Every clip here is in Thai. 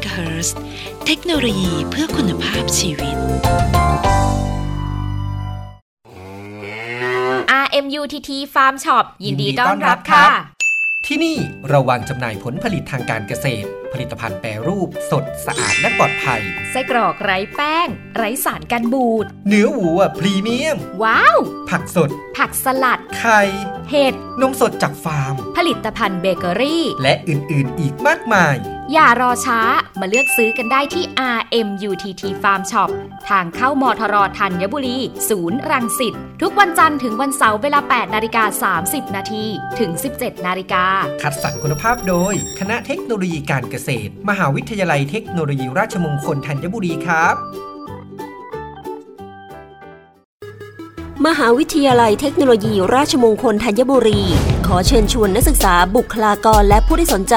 89.5 MHz เทคโนโลยีเพื่อคุณภาพชีวิต RMUTT Farm Shop ยินดีต้อนรับค่ะ ที่นี่เราวางจำหน่ายผลผลิตทางการเกษตร ผลิตภัณฑ์แปรรูป สดสะอาดและปลอดภัย ไส้กรอกไร้แป้ง ไร้สารกันบูด เนื้อวัวพรีเมียม ว้าว ผักสด ผักสลัด ไข่ เห็ด นมสดจากฟาร์ม ผลิตภัณฑ์เบเกอรี่ และอื่น ๆ อีกมากมาย อย่ารอช้ามาเลือกซื้อกันได้ที่ RMUTT Farm Shop ทางเข้ามทรธัญบุรี ศูนย์รังสิตทุกวันจันทร์ถึงวันเสาร์เวลา 8 นาฬิกา 30 นาทีถึง 17 นาฬิกา คัดสรรคุณภาพโดย คณะเทคโนโลยีการเกษตร มหาวิทยาลัยเทคโนโลยีราชมงคลธัญบุรีครับ มหาวิทยาลัยเทคโนโลยีราชมงคลธัญบุรี ขอเชิญชวนนักศึกษาบุคลากรและผู้ที่สนใจ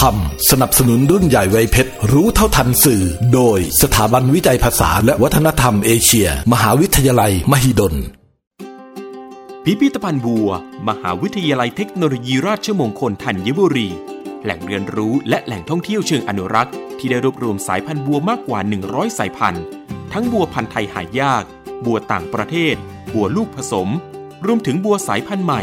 ทำสนับสนุนรุ่นใหญ่ไวยเพชร รู้เท่าทันสื่อ โดยสถาบันวิจัยภาษาและวัฒนธรรมเอเชีย มหาวิทยาลัย มหิดล พิพิธภัณฑ์บัว มหาวิทยาลัยเทคโนโลยีราชมงคลธัญบุรี แหล่งเรียนรู้และแหล่งท่องเที่ยวเชิงอนุรักษ์ ที่ได้รวบรวมสายพันธุ์บัวมากกว่า 100 สายพันธุ์ ทั้งบัวพันธุ์ไทยหายาก บัวต่างประเทศ บัวลูกผสม รวมถึงบัวสายพันธุ์ใหม่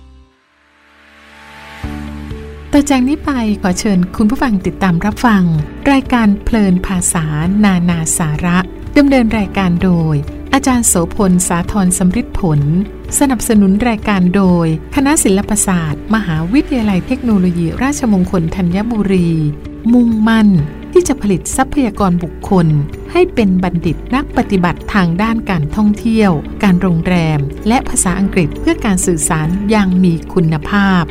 ต่อจากนี้ไปขอเชิญคุณผู้ฟังติดตามรับฟัง รายการเพลินภาษานานาสาระดำเนินรายการโดย อาจารย์โสพลสาธรสำริดผล สนับสนุนรายการโดย คณะศิลปศาสตร์ มหาวิทยาลัยเทคโนโลยี ราชมงคลธัญบุรี มุ่งมั่น ที่จะผลิตทรัพยากรบุคคล ให้เป็นบัณฑิตนักปฏิบัติทางด้านการท่องเที่ยว การโรงแรม และภาษาอังกฤษเพื่อการสื่อสารอย่างมีคุณภาพ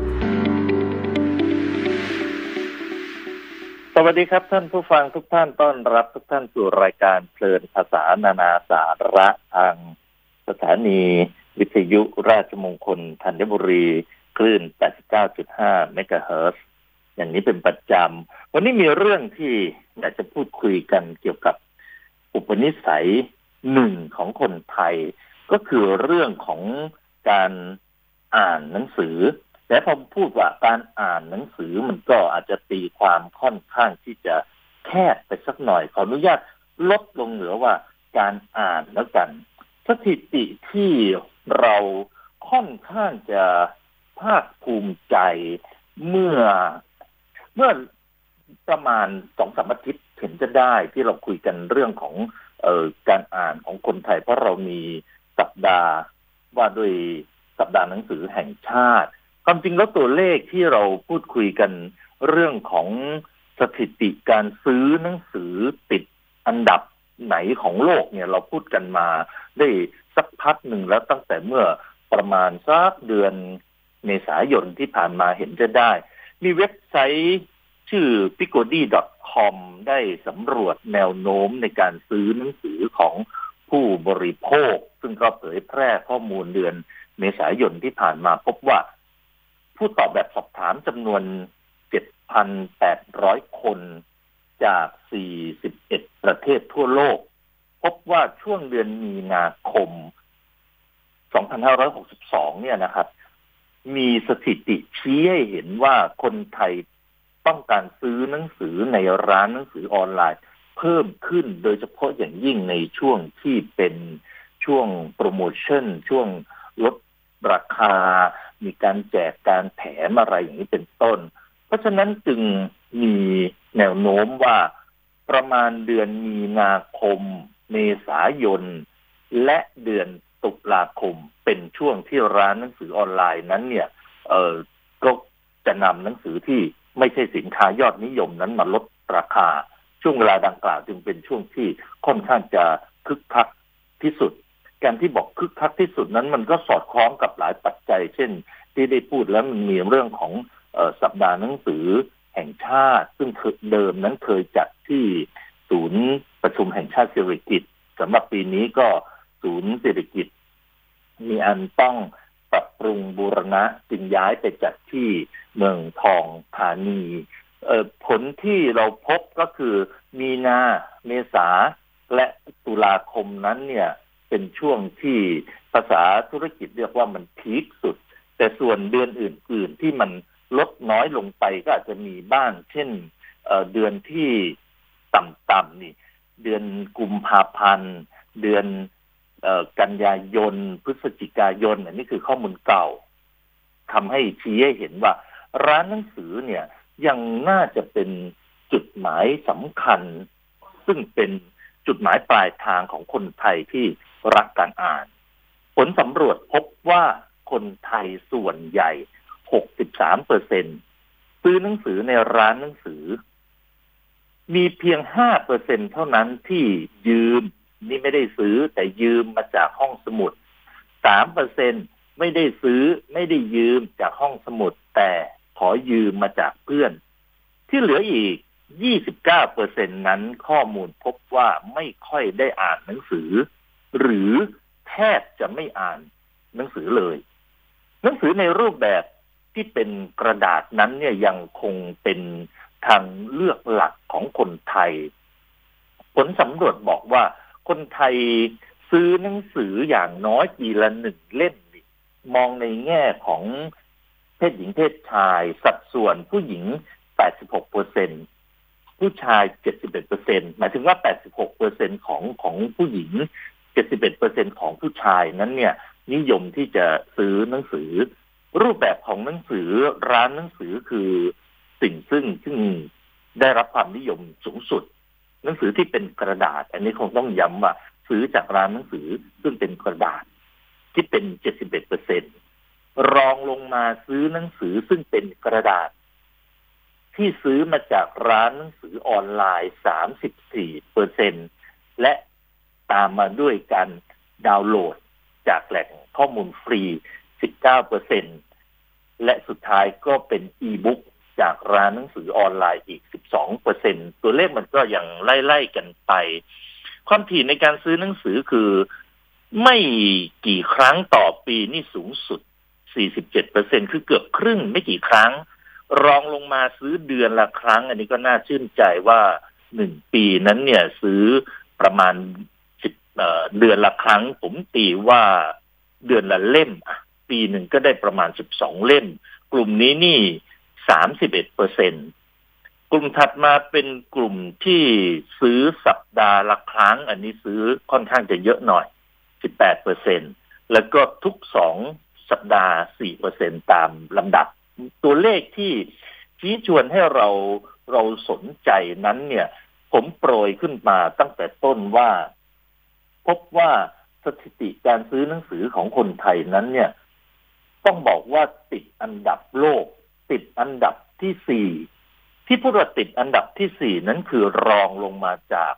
วัสดีครับท่านผู้ฟังทุกท่านต้อนรับทุกท่านสู่รายการเพลินภาษานานาสาระทางสถานีวิทยุราชมงคลธัญบุรีคลื่น 89.5 เมกะเฮิรตซ์อย่างนี้เป็นประจำ วันนี้มีเรื่องที่อยากจะพูดคุยกันเกี่ยวกับอุปนิสัยหนึ่งของคนไทย ก็คือเรื่องของการอ่านหนังสือ แต่พอพูดว่าการอ่านหนังสือมันก็อาจจะตีความค่อนข้างที่จะแคบไปสักหน่อยขออนุญาตลดลงเหลือว่าการอ่านแล้วกัน สถิติที่เราค่อนข้างจะภาคภูมิใจเมื่อเมื่อประมาณสองสามอาทิตย์เห็นจะได้ที่เราคุยกันเรื่องของเอ่อการอ่านของคนไทย เพราะเรามีสัปดาห์ว่าด้วยสัปดาห์หนังสือแห่งชาติ ความจริงแล้วตัวเลขที่เราพูดคุยกันเรื่องของสถิติการซื้อหนังสือติดอันดับไหนของโลกเนี่ยเราพูดกันมาได้สักพักหนึ่งแล้วตั้งแต่เมื่อประมาณสักเดือนเมษายนที่ผ่านมาเห็นจะได้ มีเว็บไซต์ชื่อ p i c o d y c o m ได้สำรวจแนวโน้มในการซื้อหนังสือของผู้บริโภค ซึ่งก็เผยแพร่ข้อมูลเดือนเมษายนที่ผ่านมาพบว่า ผู้ตอบแบบสอบถามจำนวน 7,800 คนจาก 41 ประเทศทั่วโลก พบว่าช่วงเดือนมีนาคม 2562 เนี่ยนะครับ มีสถิติชี้ให้เห็นว่าคนไทยต้องการซื้อหนังสือในร้านหนังสือออนไลน์ เพิ่มขึ้นโดยเฉพาะอย่างยิ่งในช่วงที่เป็นช่วงโปรโมชั่น ช่วงลดราคา มีการแจกการแถมอะไรอย่างนี้เป็นต้น เพราะฉะนั้นจึงมีแนวโน้มว่าประมาณเดือนมีนาคม เมษายน และเดือนตุลาคมเป็นช่วงที่ร้านหนังสือออนไลน์นั้นเนี่ย เออก็จะนำหนังสือที่ไม่ใช่สินค้ายอดนิยมนั้นมาลดราคา ช่วงเวลาดังกล่าวจึงเป็นช่วงที่ค่อนข้างจะคึกคักที่สุด การที่บอกคึกคักที่สุดนั้นมันก็สอดคล้องกับหลายปัจจัย เช่น ที่ได้พูดแล้วมันมีเรื่องของออสัปดาห์หนังสือแห่งชาติ ซึ่งเดิมนั้นเคยจัดที่ศูนย์ประชุมแห่งชาติเศรษฐกิจสำหรับปีนี้ก็ศูนย์เศรษฐกิจมีอันต้องปรับปรุงบูรณะจึงย้ายไปจัดที่เมืองทองธานีผลที่เราพบก็คือมีนาเมษาและตุลาคมนั้นเนี่ย เป็นช่วงที่ภาษาธุรกิจเรียกว่ามันพีคสุด แต่ส่วนเดือนอื่น ๆ ที่มันลดน้อยลงไปก็อาจจะมีบ้าง เช่นเเดือนที่ต่ำๆนี่ เดือนกุมภาพันธ์ เดือนกันยายน พฤศจิกายน อันนี้คือข้อมูลเก่าทำให้ชี้ให้เห็นว่า ร้านหนังสือเนี่ยยังน่าจะเป็นจุดหมายสำคัญ ซึ่งเป็น จุดหมายปลายทางของคนไทยที่รักการอ่าน ผลสำรวจพบว่าคนไทยส่วนใหญ่ 63เปอร์เซ็นซื้อหนังสือในร้านหนังสือ มีเพียง 5 เปอร์เซ็นเท่านั้นที่ยืม นี่ไม่ได้ซื้อแต่ยืมมาจากห้องสมุดสามเปอร์เซ็นไม่ได้ซื้อไม่ได้ยืมจากห้องสมุด แต่ขอยืมมาจากเพื่อน ที่เหลืออีก ยี่สิบเก้าเปอร์เซ็นนั้นข้อมูลพบว่าไม่ค่อยได้อ่านหนังสือ หรือแทบจะไม่อ่านหนังสือเลย หนังสือในรูปแบบที่เป็นกระดาษนั้นเนี่ยยังคงเป็นทางเลือกหลักของคนไทย ผลสำรวจบอกว่าคนไทยซื้อหนังสืออย่างน้อยปีละหนึ่งเล่มมองในแง่ของเพศหญิงเพศชาย สัดส่วนผู้หญิง 86เปอร์เซ็น ผู้ชาย 71เปอร์เซ็นหมายถึงว่า 86เปอร์เซ็นของของผู้หญิง 71เปอร์เซ็นของผู้ชายนั้นเนี่ยนิยมที่จะซื้อหนังสือ รูปแบบของหนังสือร้านหนังสือคือสิ่งซึ่งซึ่งได้รับความนิยมสูงสุด หนังสือที่เป็นกระดาษ อันนี้คงต้องย้ำว่าซื้อจากร้านหนังสือซึ่งเป็นกระดาษที่เป็น 71เปอร์เซ็นรองลงมาซื้อหนังสือซึ่งเป็นกระดาษ ที่ซื้อมาจากร้านหนังสือออนไลน์34เปอร์เซ็นและตามมาด้วยการดาวน์โหลดจากแหล่งข้อมูลฟรี19เก้าเปอร์เซ็นและสุดท้ายก็เป็นอีบุ๊กจากร้านหนังสือออนไลน์อีก 12เปอร์เซ็นตัวเลขมันก็ยังไล่ๆกันไป ความถี่ในการซื้อหนังสือคือไม่กี่ครั้งต่อปีนี่สูงสุด 47%คือเกือบครึ่งไม่กี่ครั้ง รองลงมาซื้อเดือนละครั้ง อันนี้ก็น่าชื่นใจว่าหนึ่งปีนั้นเนี่ยซื้อประมาณสิบเดือนละครั้ง ผมตีว่าเดือนละเล่มอะปีหนึ่งก็ได้ประมาณสิบสองเล่ม กลุ่มนี้นี่สามสิบเอ็ดเปอร์เซ็นกลุ่มถัดมาเป็นกลุ่มที่ซื้อสัปดาห์ละครั้ง อันนี้ซื้อค่อนข้างจะเยอะหน่อยสิบแปดเปอร์เซ็นแล้วก็ทุกสองสัปดาห์สี่เปอร์เซ็นตามลำดับ ตัวเลขที่ชี้ชวนให้เราเราสนใจนั้นเนี่ย ผมโปรยขึ้นมาตั้งแต่ต้นว่า พบว่าสถิติการซื้อหนังสือของคนไทยนั้นเนี่ย ต้องบอกว่าติดอันดับโลก ติดอันดับที่สี่ที่พูดว่าติดอันดับที่สี่นั้นคือรองลงมาจาก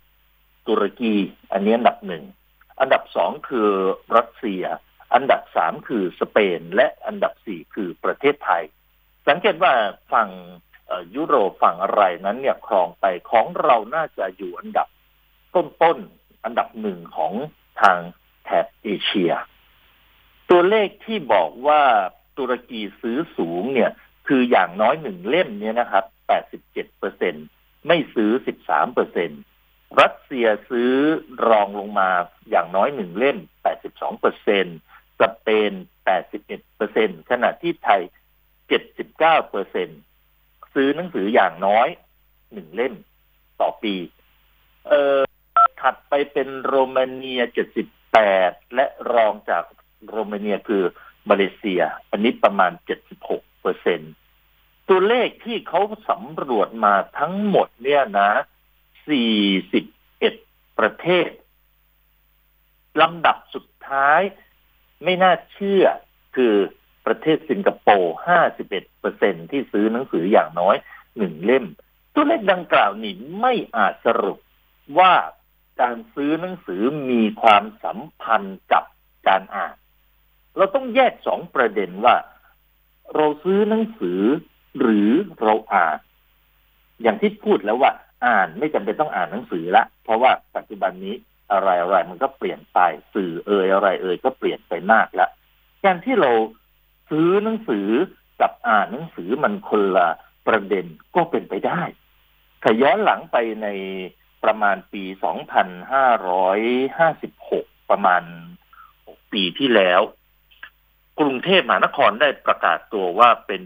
ตุรกี อันนี้อันดับหนึ่งอันดับสองคือรัสเซีย อันดับสามคือสเปน และอันดับสี่คือประเทศไทย สังเกตว่าฝั่งยุโรปฝั่งอะไรนั้นเนี่ยครองไปของเราน่าจะอยู่อันดับต้นๆอันดับหนึ่งของทางแถบเอเชีย ตัวเลขที่บอกว่าตุรกีซื้อสูงเนี่ย คืออย่างน้อยหนึ่งเล่มเนี่ยนะครับแปดสิบเจ็ดเปอร์เซ็นไม่ซื้อสิบสามเปอร์เซ็นรัสเซียซื้อรองลงมาอย่างน้อยหนึ่งเล่มแปดสิบสองเปอร์เซ็นสเปนแปดสิบเอ็ดเปอร์เซ็นขณะที่ไทย จ็ดสิบเก้าเปอร์เซ็นซื้อหนังสืออย่างน้อยหนึ่งเล่มต่อปี เออถัดไปเป็นโรมาเนียเจ็ดสิบแปดและรองจากโรมาเนียคือมาเลเซีย อันนี้ประมาณเจ็ดสิบหกเปอร์เซ็นตัวเลขที่เขาสำรวจมาทั้งหมดเนี่ยนะสี่สิบเอ็ดประเทศลำดับสุดท้ายไม่น่าเชื่อคือ ประเทศสิงคโปร์ห้าสิบเอ็ดเปอร์เซ็นที่ซื้อหนังสืออย่างน้อยหนึ่งเล่ม ตัวเลขดังกล่าวนี้ไม่อาจสรุปว่าการซื้อหนังสือมีความสัมพันธ์กับการอ่าน เราต้องแยกสองประเด็นว่า เราซื้อหนังสือหรือเราอ่าน อย่างที่พูดแล้วว่า อ่านไม่จำเป็นต้องอ่านหนังสือละ เพราะว่าปัจจุบันนี้อะไรอะไรมันก็เปลี่ยนไป สื่อเอ่ยอะไรเอ่ยก็เปลี่ยนไปมากล้วการที่เรา ซื้อหนังสือกับอ่านหนังสือมันคนละประเด็นก็เป็นไปได้ถ้าย้อนหลังไปในประมาณปี 2556 ประมาณ ปีที่แล้ว กรุงเทพมหานครได้ประกาศตัวว่าเป็น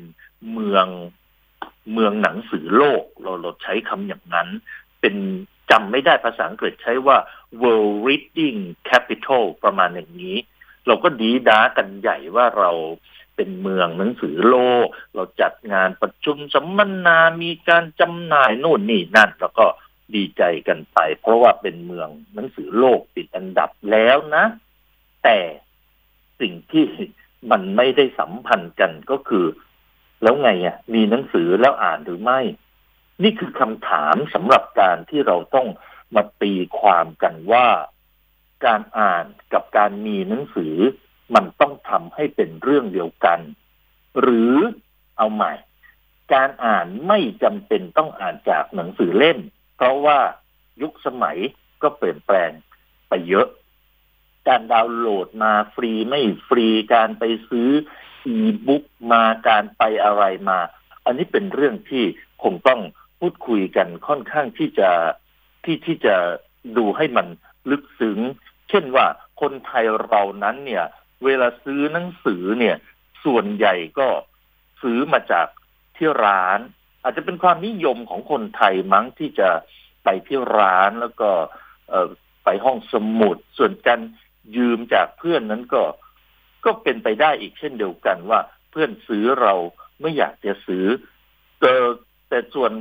เมืองเมืองหนังสือโลก เราเราใช้คำอย่างนั้น เป็นจำไม่ได้ภาษาอังกฤษใช้ว่า World Reading Capital ประมาณอย่างนี้ เราก็ดีด้ากันใหญ่ว่าเรา เป็นเมืองหนังสือโลก เราจัดงานประชุมสัมมนามีการจำหน่ายโน่นนี่นั่น แล้วก็ดีใจกันไป เพราะว่าเป็นเมืองหนังสือโลกติดอันดับแล้วนะ แต่สิ่งที่มันไม่ได้สัมพันธ์กันก็คือ แล้วไงอะ มีหนังสือแล้วอ่านหรือไม่ นี่คือคำถามสำหรับการที่เราต้องมาตีความกันว่า การอ่านกับการมีหนังสือ มันต้องทำให้เป็นเรื่องเดียวกัน หรือเอาใหม่ การอ่านไม่จำเป็นต้องอ่านจากหนังสือเล่ม เพราะว่ายุคสมัยก็เปลี่ยนแปลงไปเยอะ การดาวน์โหลดมาฟรีไม่ฟรีการไปซื้ออีบุ๊กมาการไปอะไรมา อันนี้เป็นเรื่องที่คงต้องพูดคุยกันค่อนข้างที่จะที่ที่จะดูให้มันลึกซึ้ง เช่นว่าคนไทยเรานั้นเนี่ย เวลาซื้อหนังสือเนี่ย ส่วนใหญ่ก็ซื้อมาจากที่ร้าน อาจจะเป็นความนิยมของคนไทยมั้งที่จะไปที่ร้านแล้วก็ไปห้องสมุด ส่วนการยืมจากเพื่อนนั้นก็ ก็เป็นไปได้อีกเช่นเดียวกันว่า เพื่อนซื้อเราไม่อยากจะซื้อแต่แต่ส่วน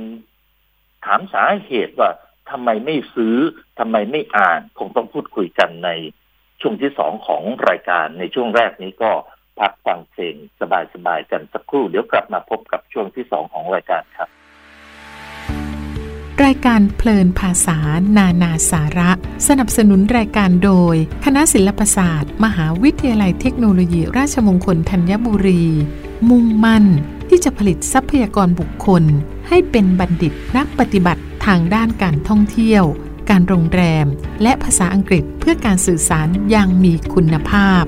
ถามสาเหตุว่าทำไมไม่ซื้อทำไมไม่อ่าน คงต้องพูดคุยกันใน ช่วงที่สองของรายการในช่วงแรกนี้ก็พักฟังเพลงสบายๆกันสักครู่ เดี๋ยวกลับมาพบกับช่วงที่สองของรายการครับ รายการเพลินภาษา นานาสาระ สนับสนุนรายการโดย คณะศิลปศาสตร์ มหาวิทยาลัยเทคโนโลยีราชมงคลธัญบุรี มุ่งมั่น ที่จะผลิตทรัพยากรบุคคล ให้เป็นบัณฑิตนักปฏิบัติทางด้านการท่องเที่ยว การโรงแรม และภาษาอังกฤษเพื่อการสื่อสารอย่างมีคุณภาพ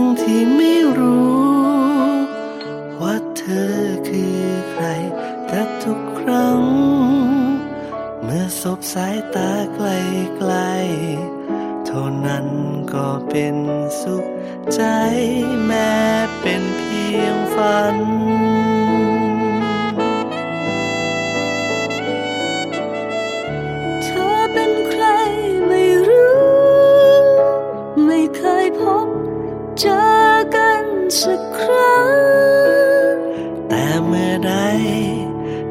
งที่ไม่รู้ ว่าเธอคือใคร แต่ทุกครั้ง เมื่อสบสายตาไกลๆเท่านั้นก็เป็นสุขใจแม้เป็นเพียงฝันเธอเป็นใครไม่รู้ไม่เคยพบ สักครั้ง แต่เมื่อใด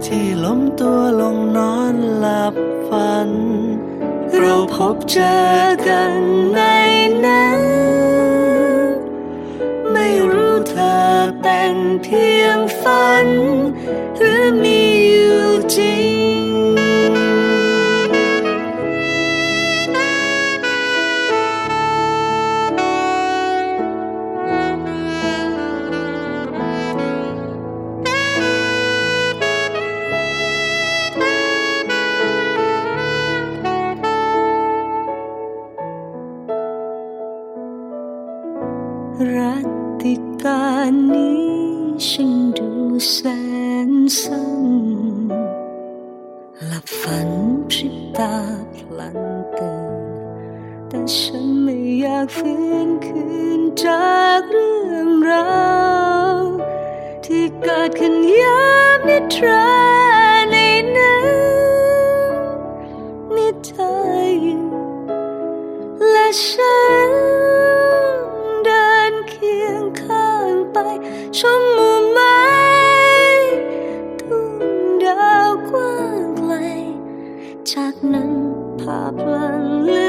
ที่ล้มตัวลงนอนหลับฝัน เราพบเจอกันในนั้น ไม่รู้เธอเป็นเพียงฝัน ฟื้นคืนจากเรื่องราวที่เกิดขึ้นยามนิทราในนั้นนี่เธออยู่และฉันเดินเคียงข้างไปชมมุมไม้ทุ่งดาวกว้างไกลจากนั้นภาพลังเลื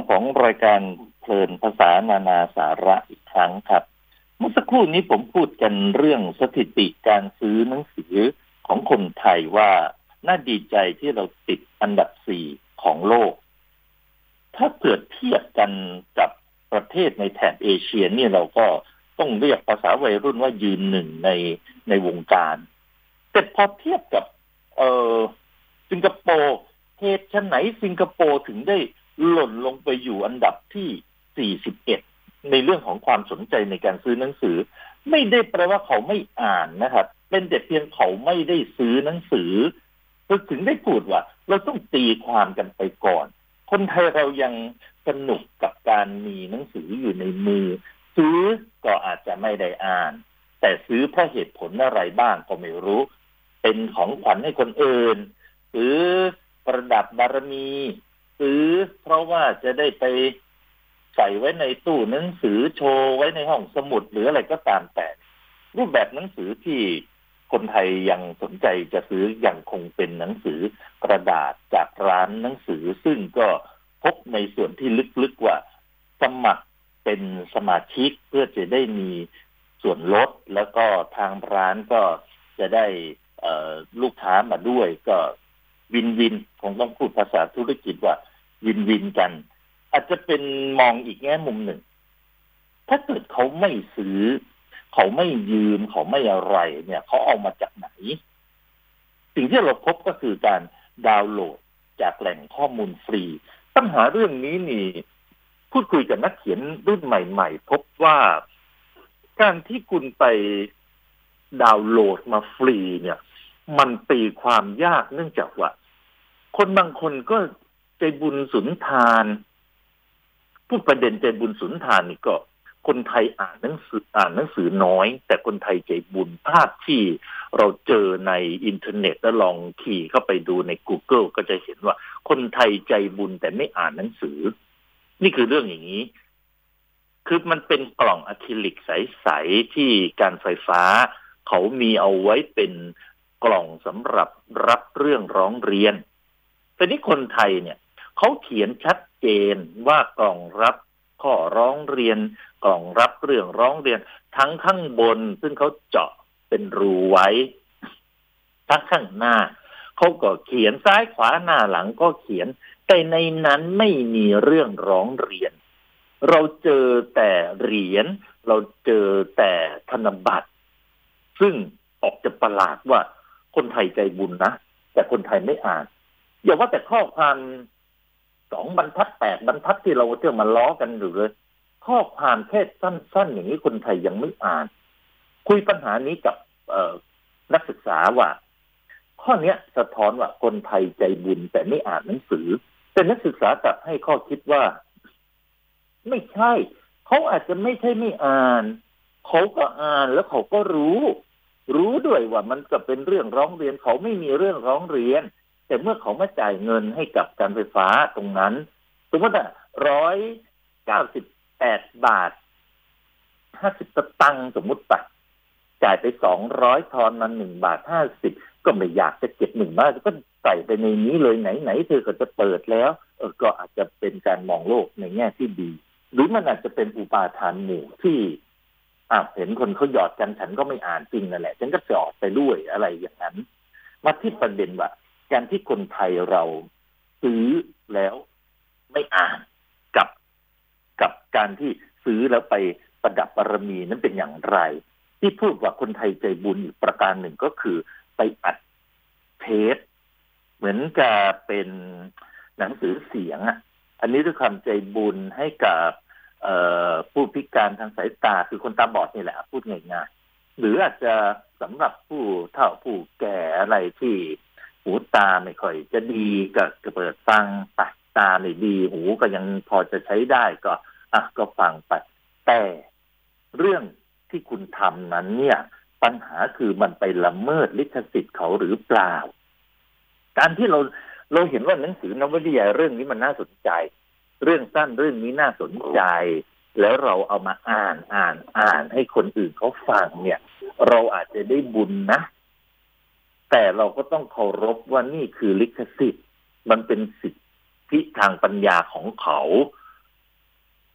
ของรายการเพลินภาษานานาสาระอีกครั้งครับ เมื่อสักครู่นี้ผมพูดกันเรื่องสถิติการซื้อหนังสือของคนไทยว่าน่าดีใจที่เราติดอันดับสี่ของโลก ถ้าเกิดเทียบกันกับประเทศในแถบเอเชียนี่เราก็ต้องเรียกภาษาวัยรุ่นว่ายืนหนึ่งในในวงการแต่พอเทียบกับ เออสิงคโปร์เหตุไฉนสิงคโปร์ถึงได้ หล่นลงไปอยู่อันดับที่ 41 ในเรื่องของความสนใจในการซื้อหนังสือ ไม่ได้แปลว่าเขาไม่อ่านนะครับ เป็นแต่เพียงเขาไม่ได้ซื้อหนังสือเราถึงได้พูดว่า เราต้องตีความกันไปก่อน คนไทยเรายังสนุกกับการมีหนังสืออยู่ในมือ ซื้อก็อาจจะไม่ได้อ่าน แต่ซื้อเพราะเหตุผลอะไรบ้างก็ไม่รู้ เป็นของขวัญให้คนอื่น หรือประดับบารมี ซื้อเพราะว่าจะได้ไปใส่ไว้ในตู้หนังสือโชว์ไว้ในห้องสมุดหรืออะไรก็ตามแต่ รูปแบบหนังสือที่คนไทยยังสนใจจะซื้อยังคงเป็นหนังสือกระดาษจากร้านหนังสือ ซึ่งก็พบในส่วนที่ลึกๆว่า สมัครเป็นสมาชิกเพื่อจะได้มีส่วนลดแล้วก็ทางร้านก็จะได้ลูกค้ามาด้วยก็วินวินคงต้องพูดภาษาธุรกิจว่า วินวินกัน อาจจะเป็นมองอีกแง่มุมหนึ่ง ถ้าเกิดเขาไม่ซื้อ เขาไม่ยืมเขาไม่อะไร เนี่ยเขาเอามาจากไหน สิ่งที่เราพบก็คือการดาวน์โหลดจากแหล่งข้อมูลฟรี ปัญหาเรื่องนี้นี่ พูดคุยกับนักเขียนรุ่นใหม่ ๆ พบว่าการที่คุณไปดาวน์โหลดมาฟรีเนี่ย มันตีความยากเนื่องจากว่า คนบางคนก็ ใจบุญสุนทานพูดประเด็นใจบุญสุนทานนี่ก็ คนไทยอ่านหนังสืออ่านหนังสือน้อย แต่คนไทยใจบุญภาพที่เราเจอในอินเทอร์เน็ตแล้วลองขี่เข้าไปดูใน Google ก็จะเห็นว่า คนไทยใจบุญแต่ไม่อ่านหนังสือ นี่คือเรื่องอย่างนี้ คือมันเป็นกล่องอะคริลิกใส ๆ ที่การไฟฟ้า เขามีเอาไว้เป็นกล่องสำหรับรับเรื่องร้องเรียนแต่นี้คนไทยเนี่ย เขาเขียนชัดเจนว่ากล่องรับข้อร้องเรียนกล่องรับเรื่องร้องเรียน ทั้งข้างบน ซึ่งเขาเจาะเป็นรูไว้ ทั้งข้างหน้าเขาก็เขียนซ้ายขวาหน้าหลังก็เขียน แต่ในนั้นไม่มีเรื่องร้องเรียน เราเจอแต่เหรียญเราเจอแต่ธนบัตร ซึ่งออกจะประหลาดว่าคนไทยใจบุญนะ แต่คนไทยไม่อ่านอย่าว่าแต่ข้อความ สองบรรทัดแปดบรรทัดที่เราเที่ยวมาล้อกันอยู่เลย ข้อความแค่สั้นๆ อย่างนี้คนไทยยังไม่อ่าน คุยปัญหานี้กับเอนักศึกษาว่า ข้อเนี้ยสะท้อนว่าคนไทยใจบุญแต่ไม่อ่านหนังสือ แต่นักศึกษากลับให้ข้อคิดว่า ไม่ใช่ เขาอาจจะไม่ใช่ไม่อ่านเขาก็อ่านแล้วเขาก็รู้ รู้ด้วยว่ามันก็เป็นเรื่องร้องเรียน เขาไม่มีเรื่องร้องเรียน แต่เมื่อเขามาจ่ายเงินให้กับการไฟฟ้าตรงนั้น สมมติว่าร้อยเก้าสิบแปดบาทห้าสิบสตังค์สมมติไปจ่ายไปสองร้อยทอนมาหนึ่งบาทห้าสิบก็ไม่อยากจะเก็บหนึ่งบาทก็ใส่ไปในนี้เลยไหนไหนๆเธอก็จะเปิดแล้ว เออก็อาจจะเป็นการมองโลกในแง่ที่ดี หรือมันอาจจะเป็นอุปาทานหมู่ที่อ่าเห็นคนเขาหยอดกันฉันก็ไม่อ่านจริงนั่นแหละ ฉันก็หยอดไปด้วยอะไรอย่างนั้น มาที่ประเด็นว่า การที่คนไทยเราซื้อแล้วไม่อ่านกับกับการที่ซื้อแล้วไปประดับบารมีนั้นเป็นอย่างไร ที่พูดว่าคนไทยใจบุญอีกประการหนึ่งก็คือไปอัดเทปเหมือนกับเป็นหนังสือเสียงอะ อันนี้ด้วยความใจบุญให้กับผู้พิการทางสายตาคือคนตาบอดนี่แหละ พูดง่ายๆหรืออาจจะสำหรับผู้เฒ่าผู้แก่อะไรที่ หูตาไม่ค่อยจะดีก็เปิดฟังไปตาเนี่ดี หูก็ยังพอจะใช้ได้ก็อะก็ฟังไป แต่เรื่องที่คุณทำนั้นเนี่ย ปัญหาคือมันไปละเมิดลิขสิทธิ์เขาหรือเปล่า การที่เราเราเห็นว่าหนังสือนวนิยายเรื่องนี้มันน่าสนใจ เรื่องสั้นเรื่องนี้น่าสนใจ แล้วเราเอามาอ่านอ่านอ่านให้คนอื่นเขาฟังเนี่ย เราอาจจะได้บุญนะ แต่เราก็ต้องเคารพว่านี่คือลิขสิทธิ์ มันเป็นสิทธิทางปัญญาของเขา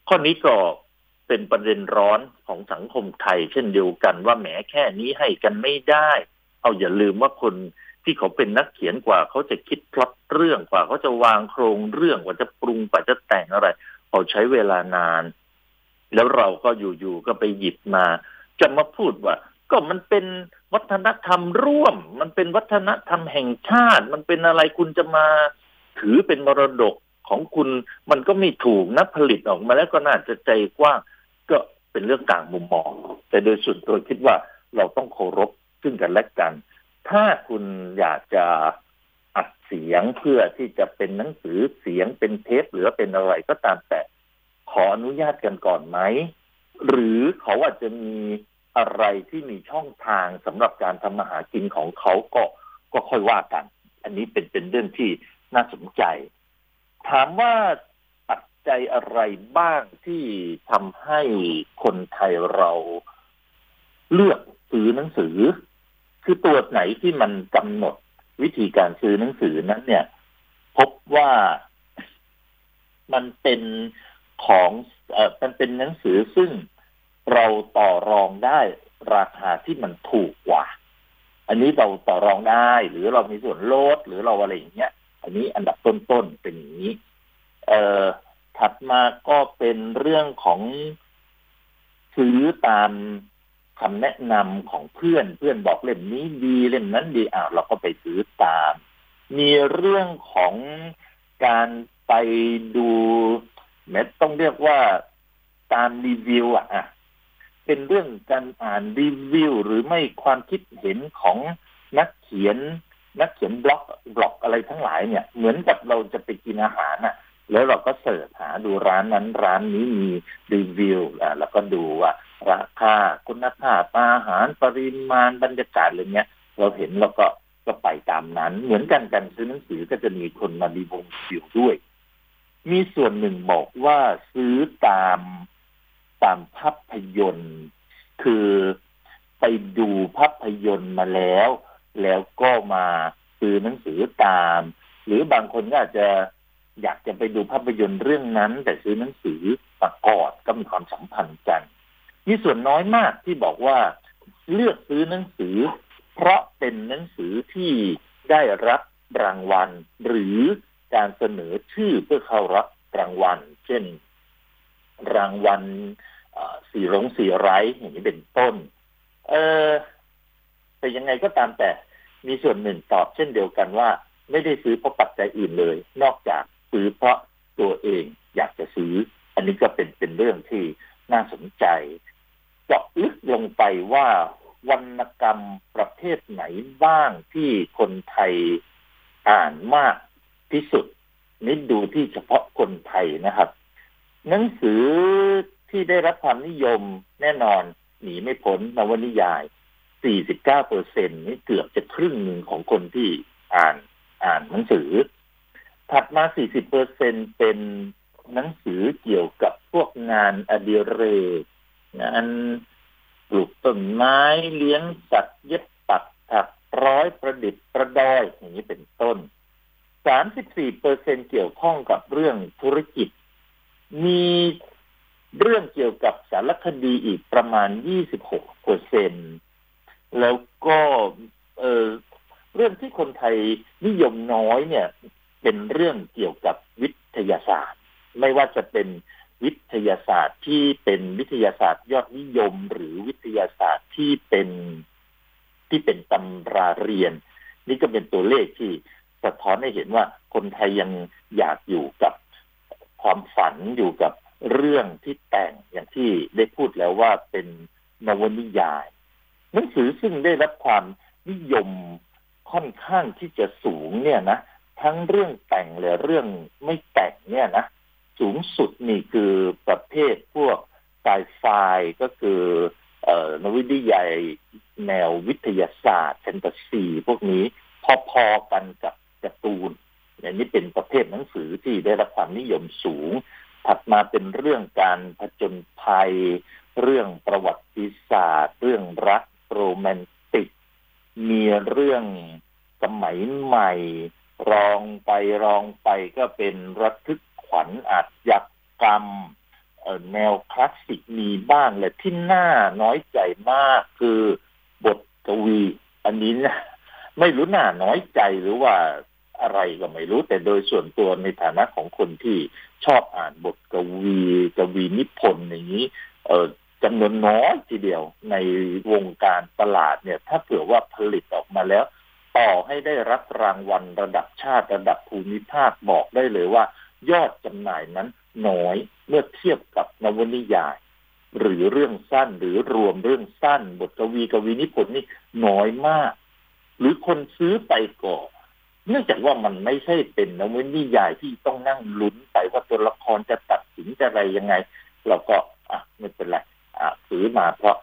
ข้อนี้ก็เป็นประเด็นร้อนของสังคมไทย เช่นเดียวกันว่าแหมแค่นี้ให้กันไม่ได้ เอาอย่าลืมว่าคนที่เขาเป็นนักเขียนกว่าเขาจะคิดพล็อตเรื่องกว่าเขาจะวางโครงเรื่องกว่าจะปรุงกว่าจะแต่งอะไรเขาใช้เวลานาน แล้วเราก็อยู่ๆก็ไปหยิบมา จะมาพูดว่า ก็มันเป็นวัฒนธรรมร่วม มันเป็นวัฒนธรรมแห่งชาติ มันเป็นอะไรคุณจะมาถือเป็นมรดกของคุณมันก็ไม่ถูกนะผลิตออกมาแล้วก็น่าจะใจกว้างก็เป็นเรื่องต่างมุมมอง แต่โดยส่วนตัวคิดว่าเราต้องเคารพซึ่งกันและกัน ถ้าคุณอยากจะอัดเสียงเพื่อที่จะเป็นหนังสือเสียงเป็นเทปหรือเป็นอะไรก็ตามแต่ขออนุญาตกันก่อนไหม หรือเขาอาจจะมี อะไรที่มีช่องทางสำหรับการทำมาหากินของเขาก็ก็ค่อยว่ากัน อันนี้เป็นเป็นเรื่องที่น่าสนใจ ถามว่าปัจจัยอะไรบ้างที่ทำให้คนไทยเราเลือกซื้อหนังสือ คือตัวไหนที่มันกำหนดวิธีการซื้อหนังสือนั้นเนี่ย พบว่ามันเป็นของเออมันเป็นหนังสือซึ่ง เราต่อรองได้ราคาที่มันถูกกว่า อันนี้เราต่อรองได้ หรือเรามีส่วนลดหรือเราอะไรอย่างเงี้ย อันนี้อันดับต้นๆเป็นอย่างนี้ เอ่อถัดมาก็เป็นเรื่องของซื้อตามคำแนะนำของเพื่อนเพื่อนบอกเล่มนี้ดีเล่มนั้นดีอ่าเราก็ไปซื้อตาม มีเรื่องของการไปดูแม้ต้องเรียกว่าตามรีวิวอะ เป็นเรื่องการอ่านรีวิวหรือไม่ความคิดเห็นของนักเขียน นักเขียนบล็อกบล็อกอะไรทั้งหลายเนี่ย เหมือนกับเราจะไปกินอาหารน่ะ แล้วเราก็เสิร์ชหาดูร้านนั้นร้านนี้มีรีวิวอ่าแล้วก็ดูว่าราคาคุณภาพอาหารปริมาณบรรยากาศอะไรเงี้ย เราเห็นเราก็ก็ไปตามนั้น เหมือนกันกันซื้อหนังสือก็จะมีคนมารีวิวด้วย มีส่วนหนึ่งบอกว่าซื้อตาม ตามภาพยนตร์ คือไปดูภาพยนตร์มาแล้ว แล้วก็มาซื้อหนังสือตาม หรือบางคนก็อาจจะอยากจะไปดูภาพยนตร์เรื่องนั้น แต่ซื้อหนังสือประกอบก็มีความสัมพันธ์กัน มีส่วนน้อยมากที่บอกว่าเลือกซื้อหนังสือ เพราะเป็นหนังสือที่ได้รับรางวัล หรือการเสนอชื่อเพื่อเข้ารับรางวัล เช่น รางวัลเอ่อสีรงสีไร้อย่างนี้เป็นต้น เออแต่ยังไงก็ตามแต่มีส่วนหนึ่งตอบเช่นเดียวกันว่า ไม่ได้ซื้อเพราะปัจจัยอื่นเลย นอกจากซื้อเพราะตัวเองอยากจะซื้อ อันนี้ก็เป็นเป็นเรื่องที่น่าสนใจเจาะลึกลงไปว่าวรรณกรรมประเภทไหนบ้างที่คนไทยอ่านมากที่สุดนี่ดูที่เฉพาะคนไทยนะครับ หนังสือที่ได้รับความนิยมแน่นอนหนีไม่พ้นนวนิยาย 49เปอร์เซ็นนี่เกือบจะครึ่งหนึ่งของคนที่อ่านอ่านหนังสือ ถัดมา 40เปอร์เซ็นเป็นหนังสือเกี่ยวกับพวกงานอดิเรกงานปลูกต้นไม้เลี้ยงสัตว์เย็บปักถักร้อยประดิษฐ์ประดอยอย่างนี้เป็นต้น 34เปอร์เซ็นเกี่ยวข้องกับเรื่องธุรกิจ มีเรื่องเกี่ยวกับสารคดีอีกประมาณ 26เปอร์เซ็นแล้วก็เเรื่องที่คนไทยนิยมน้อยเนี่ย เป็นเรื่องเกี่ยวกับวิทยาศาสตร์ ไม่ว่าจะเป็นวิทยาศาสตร์ที่เป็นวิทยาศาสตร์ยอดนิยม หรือวิทยาศาสตร์ที่เป็นที่เป็นตำราเรียน นี่ก็เป็นตัวเลขที่สะท้อนให้เห็นว่าคนไทยยังอยากอยู่กับ ความฝันอยู่กับเรื่องที่แต่งอย่างที่ได้พูดแล้วว่าเป็นนวนิยาย หนังสือซึ่งได้รับความนิยมค่อนข้างที่จะสูงเนี่ยนะทั้งเรื่องแต่งและเรื่องไม่แต่งเนี่ยนะสูงสุดนี่คือประเภทพวกไซไฟก็คือเอ่อนวนิยายแนววิทยาศาสตร์แฟนตาซี พวกนี้พอๆกันกับการ์ตูน อย่างนี้เป็นประเภทหนังสือที่ได้รับความนิยมสูง ถัดมาเป็นเรื่องการผจญภัย เรื่องประวัติศาสตร์ เรื่องรักโรแมนติก มีเรื่องสมัยใหม่ รองไปรองไปก็เป็นระทึกขวัญอาชญากรรมแนวคลาสสิกมีบ้างและที่น่าน้อยใจมากคือบทกวี อันนี้นะไม่รู้น่าน้อยใจหรือว่า อะไรก็ไม่รู้ แต่โดยส่วนตัวในฐานะของคนที่ชอบอ่านบทกวีกวีนิพนธ์อย่างนี้ เออจำนวนน้อยทีเดียวในวงการตลาดเนี่ย ถ้าเผื่อว่าผลิตออกมาแล้ว ต่อให้ได้รับรางวัลระดับชาติระดับภูมิภาคบอกได้เลยว่า ยอดจำหน่ายนั้นน้อยเมื่อเทียบกับนวนิยาย หรือเรื่องสั้นหรือรวมเรื่องสั้น บทกวีกวีนิพนธ์นี่น้อยมาก หรือคนซื้อไปก่อน เนื่องจากว่ามันไม่ใช่เป็นนวนิยายที่ต้องนั่งลุ้นไปว่าตัวละครจะตัดสินจะอะไรยังไง เราก็อะไม่เป็นไรอะซื้อมาเพราะ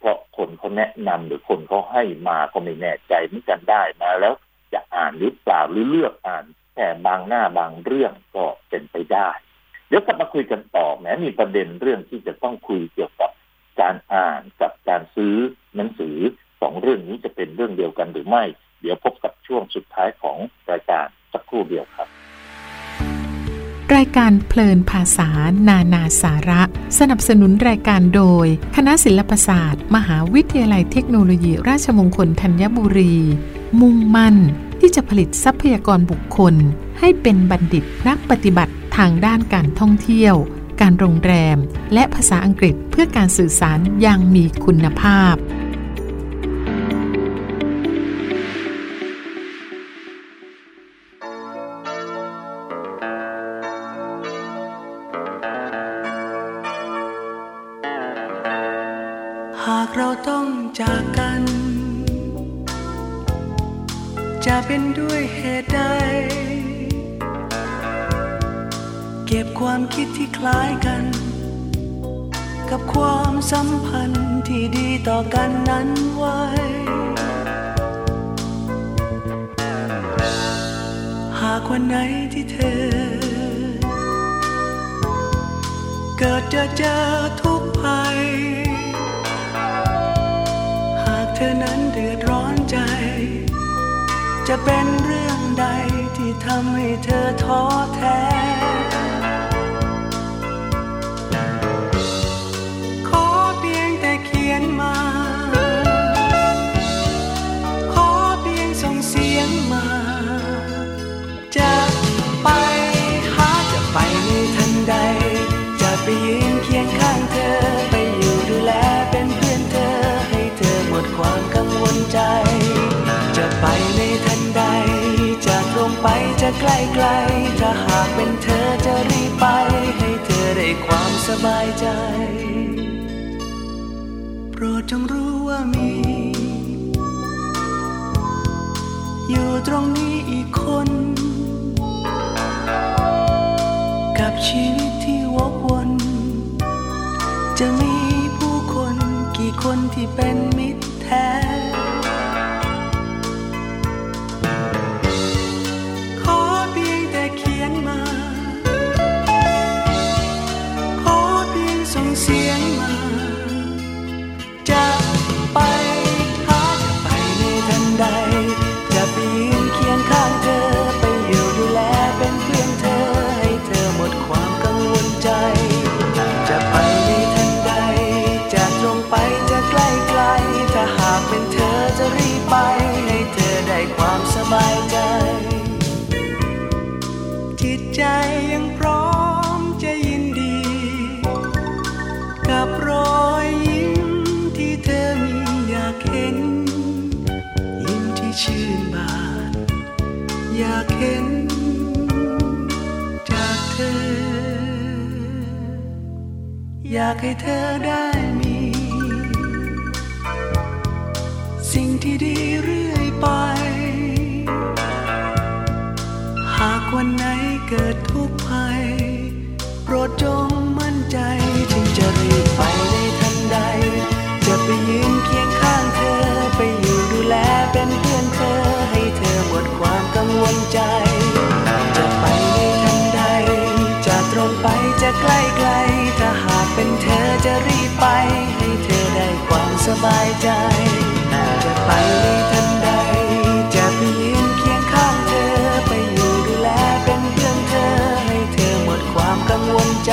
เพราะคนเขาแนะนำหรือคนเขาให้มาก็ไม่แน่ใจเหมือนกันได้มาแล้วจะอ่านหรือเปล่าหรือเลือกอ่านแค่บางหน้าบางเรื่องก็เป็นไปได้ เดี๋ยวกลับมาคุยกันต่อแม้มีประเด็นเรื่องที่จะต้องคุยเกี่ยวกับการอ่านกับการซื้อหนังสือสองเรื่องนี้จะเป็นเรื่องเดียวกันหรือไม่ ดี๋ยวพบกับช่วงสุดท้ายของรายการสักครู่เดียวครับ รายการเพลินภาษา นานาสาระ สนับสนุนรายการโดย คณะศิลปศาสตร์ มหาวิทยาลัยเทคโนโลยีราชมงคลธัญบุรี มุ่งมั่น ที่จะผลิตทรัพยากรบุคคล ให้เป็นบัณฑิตนักปฏิบัติทางด้านการท่องเที่ยว การโรงแรม และภาษาอังกฤษเพื่อการสื่อสารอย่างมีคุณภาพ เป็นด้วยเหตุใด เก็บความคิดที่คล้ายกัน กับความสัมพันธ์ที่ดีต่อกันนั้นไว้ หากวันไหนที่เธอ เกิดจะเจอทุก จะเป็นเรื่องใดที่ทำให้เธอท้อแท้ ไปจะใกล้ไกล ถ้าหากเป็นเธอจะรีบไป ให้เธอได้ความสบายใจ โปรดจงรู้ว่ามี อยู่ตรงนี้อีกคน กับชีวิตที่วกวน จะมีผู้คนกี่คนที่เป็นมิตรแท้ อยากให้เธอได้มี สิ่งที่ดีเรื่อยไป หากวันไหนเกิดทุกข์ภัย โปรดจงมั่นใจจึงจะรีบไปในทันใด จะไปยืนเคียงข้างเธอ ไปอยู่ดูแลเป็นเพื่อนเธอ ให้เธอหมดความกังวลใจ จะไปในทันใด จะตรงไปจะใกล้ไกล เป็นเธอจะรีบไป ให้เธอได้ความสบายใจจะไปในทันใด จะไปยืนเคียงข้างเธอ ไปอยู่ดูแลเป็นเพื่อนเธอ ให้เธอหมดความกังวลใจ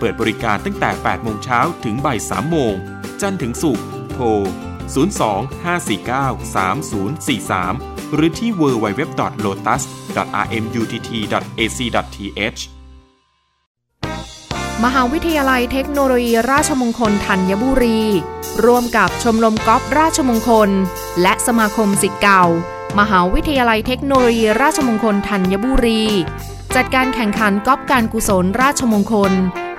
เปิดบริการตั้งแต่ 8 โมงเช้าถึงบ่าย 3 โมง จันทร์ถึงศุกร์ โทร 02-549-3043 หรือที่ www.lotus.rmutt.ac.th มหาวิทยาลัยเทคโนโลยีราชมงคลธัญบุรี ร่วมกับชมรมกอล์ฟราชมงคล และสมาคมสิทธิ์เก่า มหาวิทยาลัยเทคโนโลยีราชมงคลธัญบุรี จัดการแข่งขันกอล์ฟการกุศลราชมงคล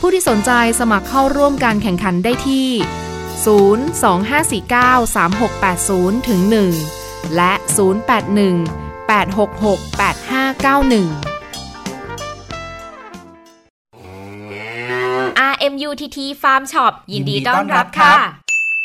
ผู้ที่สนใจสมัครเข้าร่วมการแข่งขันได้ที่ 025493680ถึง1และ 081-866-8591 RMUTT Farm Shop ยินดีต้อนรับค่ะ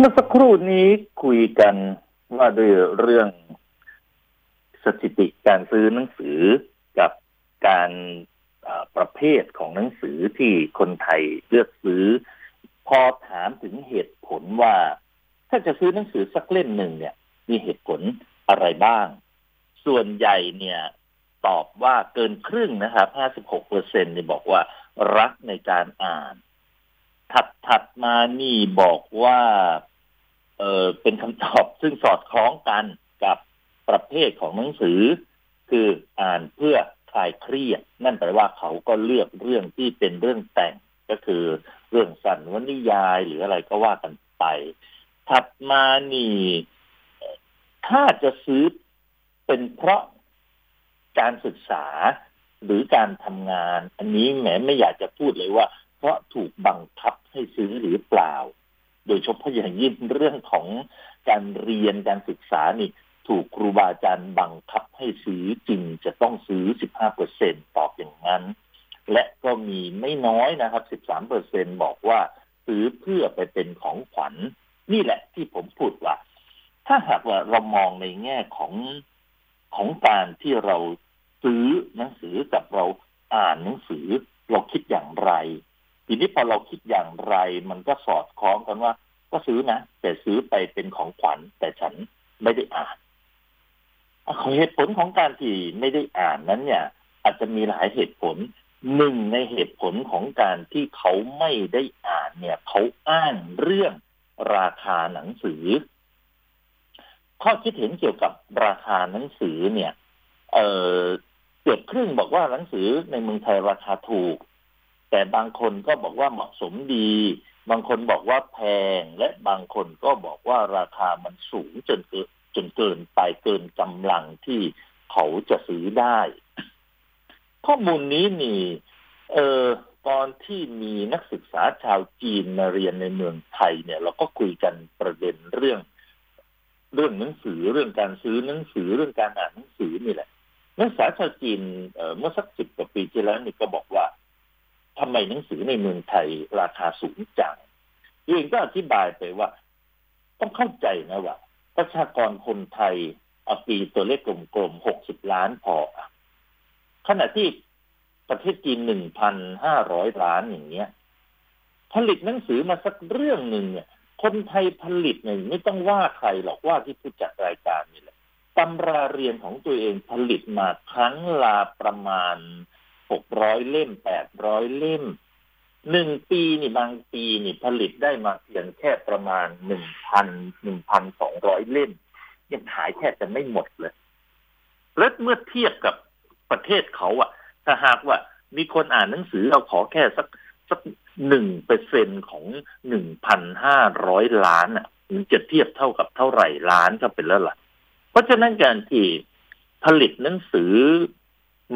เมื่อสักครู่นี้คุยกันว่าด้วยเรื่องสถิติการซื้อหนังสือกับการประเภทของหนังสือที่คนไทยเลือกซื้อ พอถามถึงเหตุผลว่า ถ้าจะซื้อหนังสือสักเล่มหนึ่งเนี่ย มีเหตุผลอะไรบ้าง ส่วนใหญ่เนี่ย ตอบว่าเกินครึ่งนะครับ 56เปอร์เซ็นเนี่ยบอกว่ารักในการอ่าน ถัดถัดมานี่บอกว่า เออเป็นคำตอบซึ่งสอดคล้องกันกับประเภทของหนังสือ คืออ่านเพื่อคลายเครียด นั่นแปลว่าเขาก็เลือกเรื่องที่เป็นเรื่องแต่งก็คือเรื่องสั้นวนิยายหรืออะไรก็ว่ากันไป ถัดมานี่ถ้าจะซื้อเป็นเพราะการศึกษาหรือการทำงาน อันนี้แหมไม่อยากจะพูดเลยว่า เพราะถูกบังคับให้ซื้อหรือเปล่า โดยเฉพาะอย่างยิ่งเรื่องของการเรียนการศึกษานี่ถูกครูบาอาจารย์บังคับให้ซื้อจริงจะต้องซื้อ 15เปอร์เซ็นตอบอย่างนั้น และก็มีไม่น้อยนะครับ 13เปอร์เซ็นบอกว่าซื้อเพื่อไปเป็นของขวัญนี่แหละที่ผมพูดว่า ถ้าหากว่าเรามองในแง่ของของการที่เราซื้อหนังสือกับเราอ่านหนังสือเราคิดอย่างไร ทีนี้พอเราคิดอย่างไร มันก็สอดคล้องกันว่า ก็ซื้อนะแต่ซื้อไปเป็นของขวัญ แต่ฉันไม่ได้อ่านเหตุผลของการที่ไม่ได้อ่านนั้นเนี่ย อาจจะมีหลายเหตุผลหนึ่งในเหตุผลของการที่เขาไม่ได้อ่านเนี่ย เขาอ้างเรื่องราคาหนังสือ ข้อคิดเห็นเกี่ยวกับราคาหนังสือเนี่ย เออเกือบครึ่งบอกว่าหนังสือในเมืองไทยราคาถูก แต่บางคนก็บอกว่าเหมาะสมดี บางคนบอกว่าแพง และบางคนก็บอกว่าราคามันสูงจนเกินจนเกินไปเกินกำลังที่เขาจะซื้อได้ ข้อมูลนี้นี่เออตอนที่มีนักศึกษาชาวจีนมาเรียนในเมืองไทยเนี่ย เราก็คุยกันประเด็นเรื่อง เรื่องหนังสือเรื่องการซื้อหนังสือเรื่องการอ่านหนังสือนี่แหละ นักศึกษาชาวจีนเออเมื่อสักสิบกว่าปีที่แล้วนี่ก็บอกว่า ทำไมหนังสือในเมืองไทยราคาสูงจังตัวเองก็อธิบายไปว่า ต้องเข้าใจนะว่าประชากรคนไทยเอาปีตัวเลขกลมๆหกสิบล้านพอ ขณะที่ประเทศจีนหนึ่งพันห้าร้อยล้านอย่างเงี้ย ผลิตหนังสือมาสักเรื่องหนึ่งเนี่ย คนไทยผลิตเนี่ยไม่ต้องว่าใครหรอกว่าที่ผู้จัดรายการนี่แหละตำราเรียนของตัวเองผลิตมาครั้งละประมาณ หกร้อยเล่มแปดร้อยเล่มหนึ่งปีนี่บางปีนี่ผลิตได้มาเพียงแค่ประมาณหนึ่งพันหนึ่งพันสองร้อยเล่ม ยังขายแทบจะไม่หมดเลยแล้วเมื่อเทียบกับประเทศเขาอะถ้าหากว่ามีคนอ่านหนังสือเราขอแค่สักสักหนึ่งเปอร์เซ็นของหนึ่งพันห้าร้อยล้านอะมันจะเทียบเท่ากับเท่าไหร่ล้านก็เป็นแล้วล่ะ เพราะฉะนั้นการที่ผลิตหนังสือ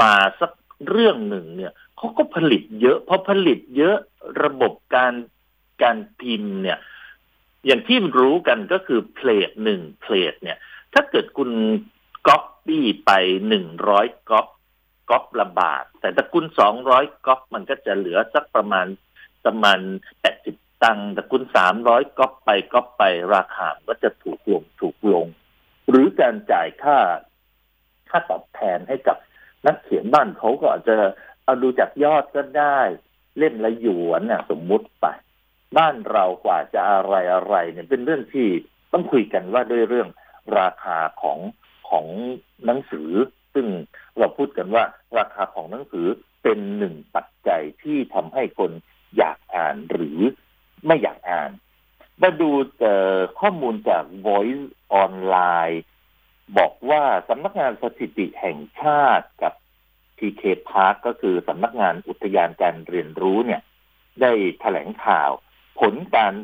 มาสัก เรื่องหนึ่งเนี่ยเขาก็ผลิตเยอะพอผลิตเยอะระบบการการพิมพ์เนี่ย อย่างที่รู้กันก็คือ plate หนึ่ง plate เนี่ย ถ้าเกิดคุณก๊อปปี้ไปหนึ่งร้อยก๊อปก๊อปละบาท แต่ถ้าคุณสองร้อยก๊อปมันก็จะเหลือสักประมาณประมาณแปดสิบตังค์แต่คุณสามร้อยก๊อปไปก๊อปไปราคามันก็จะถูกลงถูกลง หรือการจ่ายค่าค่าตอบแทนให้กับ นักเขียนบ้านเขาก็อาจจะเอาดูจากยอดก็ได้ เล่มละหยวนน่ะ สมมุติไป บ้านเรากว่าจะอะไรอะไรเนี่ยเป็นเรื่องที่ต้องคุยกันว่าด้วยเรื่องราคาของของหนังสือ ซึ่งเราพูดกันว่าราคาของหนังสือเป็นหนึ่งปัจจัยที่ทำให้คนอยากอ่านหรือไม่อยากอ่านมาดูข้อมูลจาก Voice Online บอกว่าสำนักงานสถิติแห่งชาติกับ TK Park ก็คือสำนักงานอุทยานการเรียนรู้เนี่ย ได้แถลงข่าว ผลการ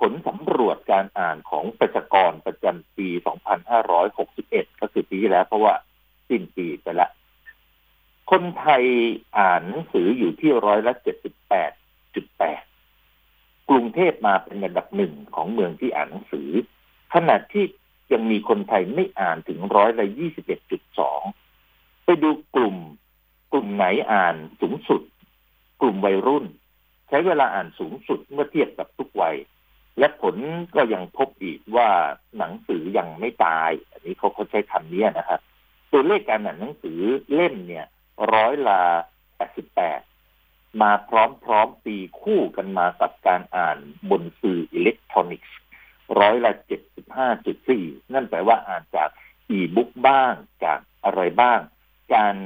ผลสำรวจการอ่านของประชากรประจำปี 2561 ก็คือปีที่แล้วเพราะว่าสิ้นปีไปล้วคนไทยอ่านหนังสืออยู่ที่ร้อยละ 78.8 กรุงเทพมาเป็นอันดับหนึ่งของเมืองที่อ่านหนังสือ ขณะที่ ยังมีคนไทยไม่อ่านถึงร้อยละ21.2ไปดูกลุ่ม กลุ่มไหนอ่านสูงสุด กลุ่มวัยรุ่น ใช้เวลาอ่านสูงสุดเมื่อเทียบกับทุกวัย และผลก็ยังพบอีกว่าหนังสือยังไม่ตาย อันนี้เขาเขาใช้คำนี้นะครับ ตัวเลขการอ่านหนังสือเล่มเนี่ยร้อยละ88มาพร้อมๆปีคู่กันมากับการอ่านบนสื่ออิเล็กทรอนิกส์ ร้อยละเจ็ดสิบห้าจุดสี่นั่นแปลว่าอ่านจากอีบุ๊กบ้างจากอะไรบ้าง การ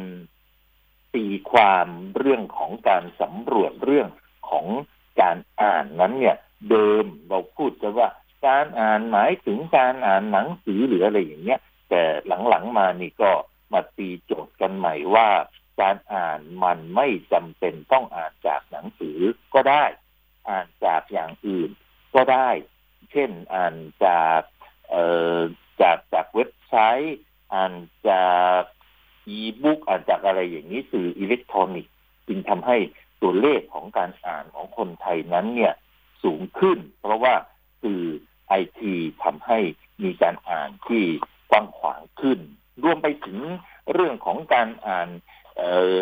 ตีความเรื่องของการสำรวจเรื่องของการอ่านนั้นเนี่ย เดิมเราพูดกันว่า การอ่านหมายถึงการอ่านหนังสือหรืออะไรอย่างเงี้ย แต่หลังๆมานี่ก็มาตีโจทย์กันใหม่ว่า การอ่านมันไม่จำเป็นต้องอ่านจากหนังสือก็ได้ อ่านจากอย่างอื่นก็ได้ ช่น อ่านจากเอ่อจากจากเว็บไซต์ อ่านจากอีบุ๊กอ่านจากอะไรอย่างนี้สื่ออิเล็กทรอนิกส์จึงทำให้ตัวเลขของการอ่านของคนไทยนั้นเนี่ยสูงขึ้น เพราะว่าสื่อไอทีทำให้มีการอ่านที่กว้างขวางขึ้น รวมไปถึงเรื่องของการอ่านเอ่อ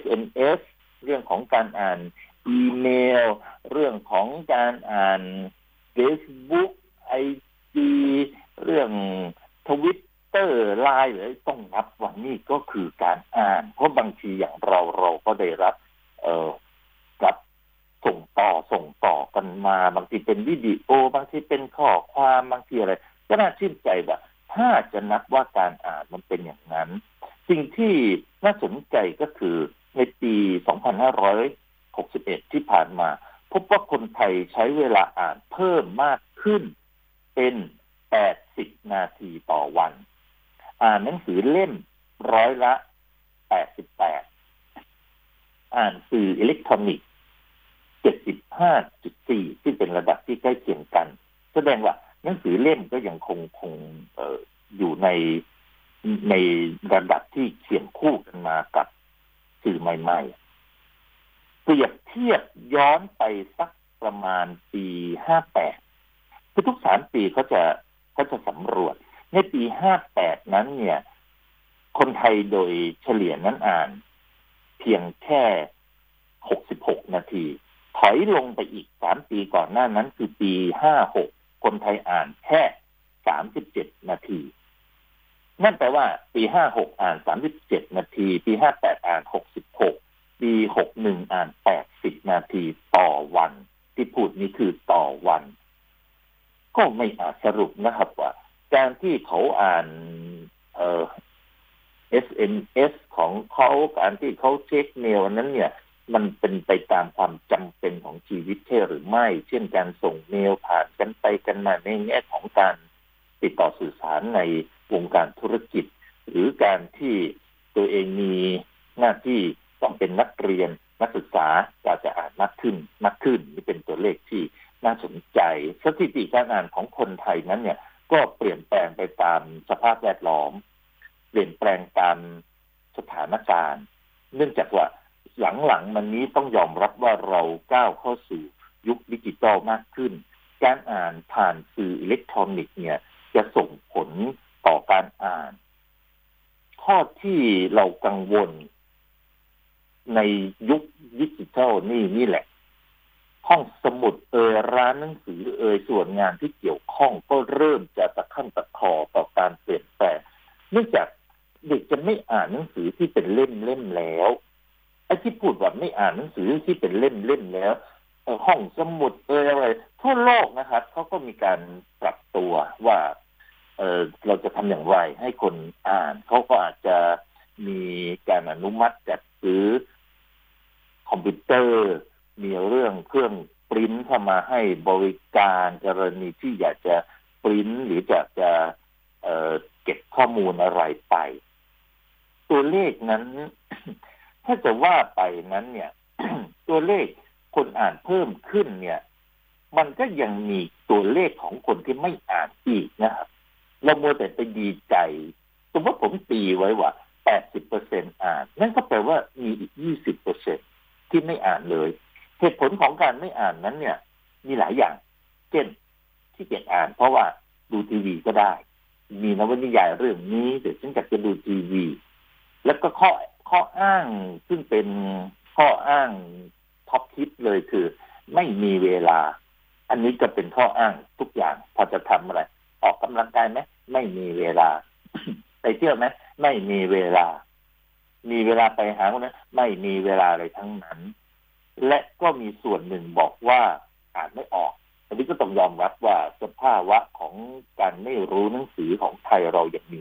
SMS เรื่องของการอ่านอีเมล เรื่องของการอ่าน Facebook ไอจีเรื่องทวิตเตอร์ไลน์เลยต้องนับว่านี่ก็คือการอ่าน เพราะบางทีอย่างเราเราก็ได้รับ เอ่อรับส่งต่อส่งต่อกันมา บางทีเป็นวิดีโอ บางทีเป็น ข้อความบางทีอะไร ก็น่าชื่นใจว่า ถ้าจะนับว่าการอ่านมันเป็นอย่างนั้น สิ่งที่น่าสนใจก็คือในปี 2561 ที่ผ่านมา พบว่าคนไทยใช้เวลาอ่านเพิ่มมากขึ้น เป็น 80 นาทีต่อวัน อ่านหนังสือเล่มร้อยละ 88 อ่านสื่ออิเล็กทรอนิกส์ 75.4ซึ่เป็นระดับที่ใกล้เคียงกัน แสดงว่าหนังสือเล่มก็ยังคงคงเอออยู่ในในระดับที่เขียนคู่กันมากับสื่อใหม่ๆ เปรียบเทียบย้อนไปสักประมาณปี58คือทุกสามปีเขาจะเขาจะสำรวจ ในปี58นั้นเนี่ย คนไทยโดยเฉลี่ยนั้นอ่าน เพียงแค่66นาที ถอยลงไปอีกสามปีก่อนหน้านั้นคือปีห้าหก คนไทยอ่านแค่37นาที นั่นแปลว่า ปี56อ่าน37นาที ปี58อ่าน66ปี61อ่าน80นาทีต่อวัน ที่พูดนี้คือต่อวัน ก็ไม่อาจสรุปนะครับว่า การที่เขาอ่านเอ่อ SMS ของเขาการที่เขาเช็คเมลนั้นเนี่ย มันเป็นไปตามความจำเป็นของชีวิตใช่หรือไม่ เช่นการส่งเมลผ่านกันไปกันมาในแง่ของการติดต่อสื่อสารในวงการธุรกิจ หรือการที่ตัวเองมีหน้าที่ต้องเป็นนักเรียนนักศึกษาก็จะอ่านมากขึ้นมากขึ้นนี่เป็นตัวเลขที่น่าสนใจสถิติการอ่านของคนไทยนั้นเนี่ย ก็เปลี่ยนแปลงไปตามสภาพแวดล้อม เปลี่ยนแปลงตามสถานการณ์ เนื่องจากว่า หลังๆมันนี้ต้องยอมรับว่าเราก้าวเข้าสู่ยุคดิจิตอลมากขึ้น การอ่านผ่านสื่ออิเล็กทรอนิกส์เนี่ย จะส่งผลต่อการอ่าน ข้อที่เรากังวล ในยุคดิจิทัลนี่นี่แหละ ห้องสมุดเอยร้านหนังสือเอยส่วนงานที่เกี่ยวข้องก็เริ่มจะตะขั้นตะคอต่อการเปลี่ยนแปลงเนื่องจากเด็กจะไม่อ่านหนังสือที่เป็นเล่มเล่มแล้ว ไอ้ที่พูดว่าไม่อ่านหนังสือที่เป็นเล่มเล่มแล้วห้องสมุดเอยอะไรทั่วโลกนะครับเขาก็มีการปรับตัวว่า เออเราจะทำอย่างไรให้คนอ่านเขาก็อาจจะมีการอนุมัติจัดซื้อคอมพิวเตอร์ มีเรื่องเครื่องปริ้นเข้ามาให้บริการกรณีที่อยากจะปริ้นหรืออยากจะเเก็บข้อมูลอะไรไป ตัวเลขนั้น ถ้าจะว่าไปนั้นเนี่ย ตัวเลขคนอ่านเพิ่มขึ้นเนี่ย มันก็ยังมีตัวเลขของคนที่ไม่อ่านอีกนะครับเราโมวแต่ไปดีใจ สมมติผมตีไว้ว่า80%อ่าน นั่นก็แปลว่ามีอีก20%ที่ไม่อ่านเลย เหตุผลของการไม่อ่านนั้นเนี่ย มีหลายอย่าง เช่นที่เกียจอ่าน เพราะว่าดูทีวีก็ได้ มีนวนิยายเรื่องนี้เดี๋ยวฉันอยากจะดูทีวี แล้วก็ข้อ ข้ออ้างซึ่งเป็นข้ออ้างท็อปทิปเลยคือ ไม่มีเวลา อันนี้จะเป็นข้ออ้างทุกอย่าง พอจะทำอะไร ออกกำลังกายไหมไม่มีเวลา ไปเที่ยวไหมไม่มีเวลา มีเวลาไปหาคนนั้นไม่มีเวลาเลยทั้งนั้น และก็มีส่วนหนึ่งบอกว่าอ่านไม่ออก อันนี้ก็ต้องยอมรับว่าสภาวะของการไม่รู้หนังสือของไทยเรายังมี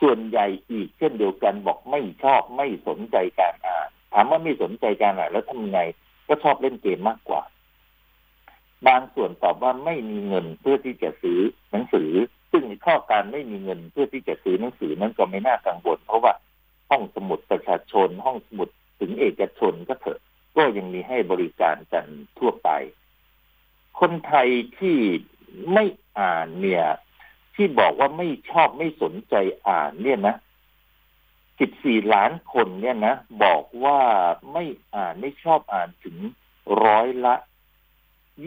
ส่วนใหญ่อีกเช่นเดียวกันบอกไม่ชอบไม่สนใจการอ่านถามว่าไม่สนใจการอ่านแล้วทำไงก็ชอบเล่นเกมมากกว่า บางส่วนตอบว่าไม่มีเงินเพื่อที่จะซื้อหนังสือ ซึ่งข้อการไม่มีเงินเพื่อที่จะซื้อหนังสือนั้นก็ไม่น่ากังวลเพราะว่าห้องสมุดประชาชน ห้องสมุดถึงเอกชนก็เถอะ ก็ยังมีให้บริการกันทั่วไป คนไทยที่ไม่อ่านเนี่ย ที่บอกว่าไม่ชอบไม่สนใจอ่านเนี่ยนะ14ล้านคนเนี่ยนะ บอกว่าไม่อ่านไม่ชอบอ่านถึงร้อยละ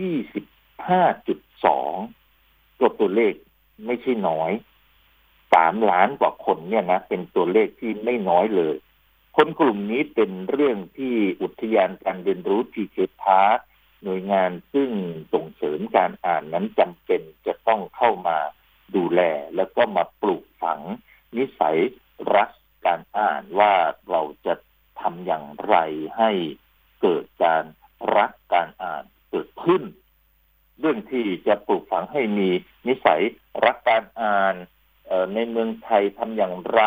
25.2ก็ตัวเลขไม่ใช่น้อยสามล้านกว่าคนเนี่ยนะ เป็นตัวเลขที่ไม่น้อยเลย คนกลุ่มนี้เป็นเรื่องที่อุทยานการเรียนรู้ทีเคพาร์หน่วยงานซึ่งส่งเสริมการอ่านนั้นจำเป็นจะต้องเข้ามา ดูแลแล้วก็มาปลูกฝัง นิสัยรักการอ่านว่าเราจะทำอย่างไรให้เกิดการรักการอ่านเกิดขึ้น เรื่องที่จะปลูกฝังให้มีนิสัยรักการอ่านในเมืองไทยทำอย่างไร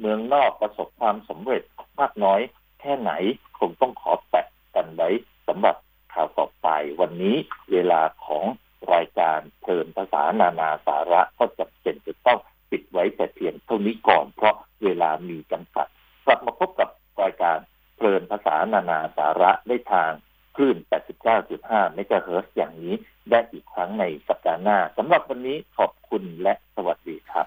เมืองนอกประสบความสำเร็จมากน้อยแค่ไหนคงต้องขอแตะกันไว้สำหรับข่าวต่อไปวันนี้เวลาของ รายการเพลินภาษานานาสาระก็จำเป็นจะต้องปิดไว้แต่เพียงเท่านี้ก่อน เพราะเวลามีจำกัด กลับมาพบกับรายการเพลินภาษานานาสาระได้ทางคลื่น 89.5 เมกะเฮิรตซ์อย่างนี้ได้อีกครั้งในสัปดาห์หน้าสำหรับวันนี้ขอบคุณและสวัสดีครับ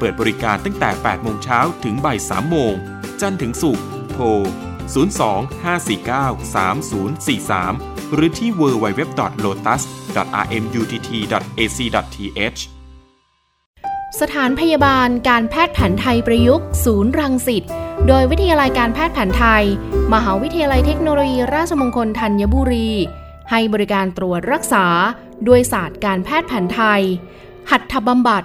เปิดบริการตั้งแต่ 8 โมงเช้าถึงบ่าย 3 โมง จันทร์ถึงศุกร์ โทร 02-549-3043 หรือที่ www.lotus.rmutt.ac.th สถานพยาบาลการแพทย์แผนไทยประยุกต์ ศูนย์รังสิต โดยวิทยาลัยการแพทย์แผนไทย มหาวิทยาลัยเทคโนโลยีราชมงคลธัญบุรี ให้บริการตรวจรักษา ด้วยศาสตร์การแพทย์แผนไทย หัตถบำบัด